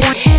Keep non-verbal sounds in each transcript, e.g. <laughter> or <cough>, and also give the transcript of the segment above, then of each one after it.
This.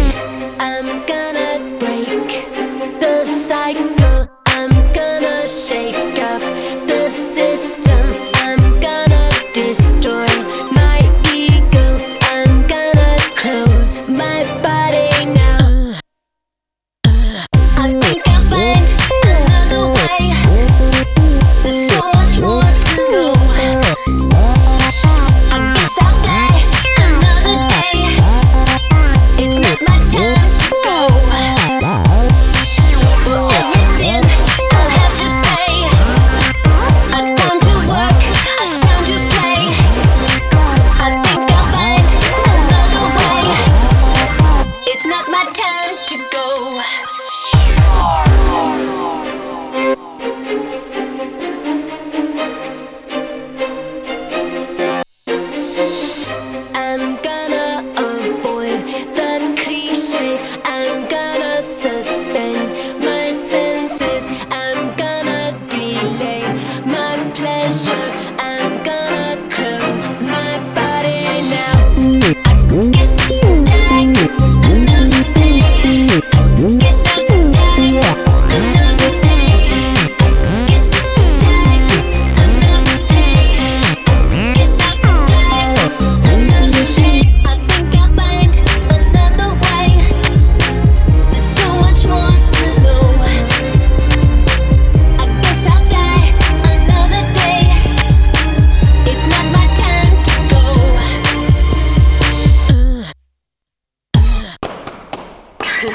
<laughs> I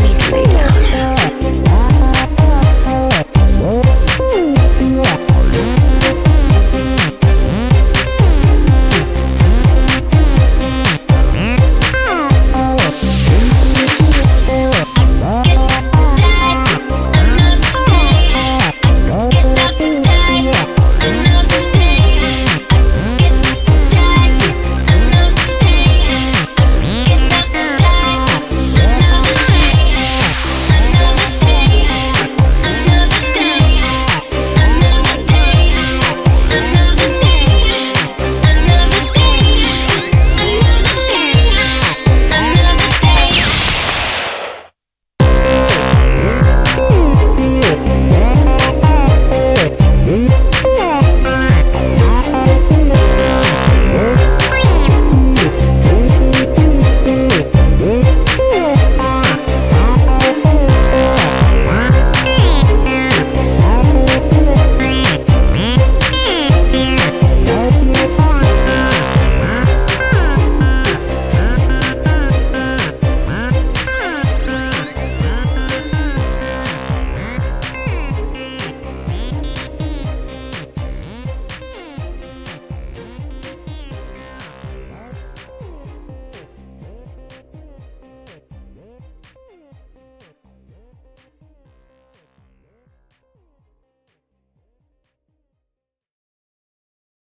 need to lay down.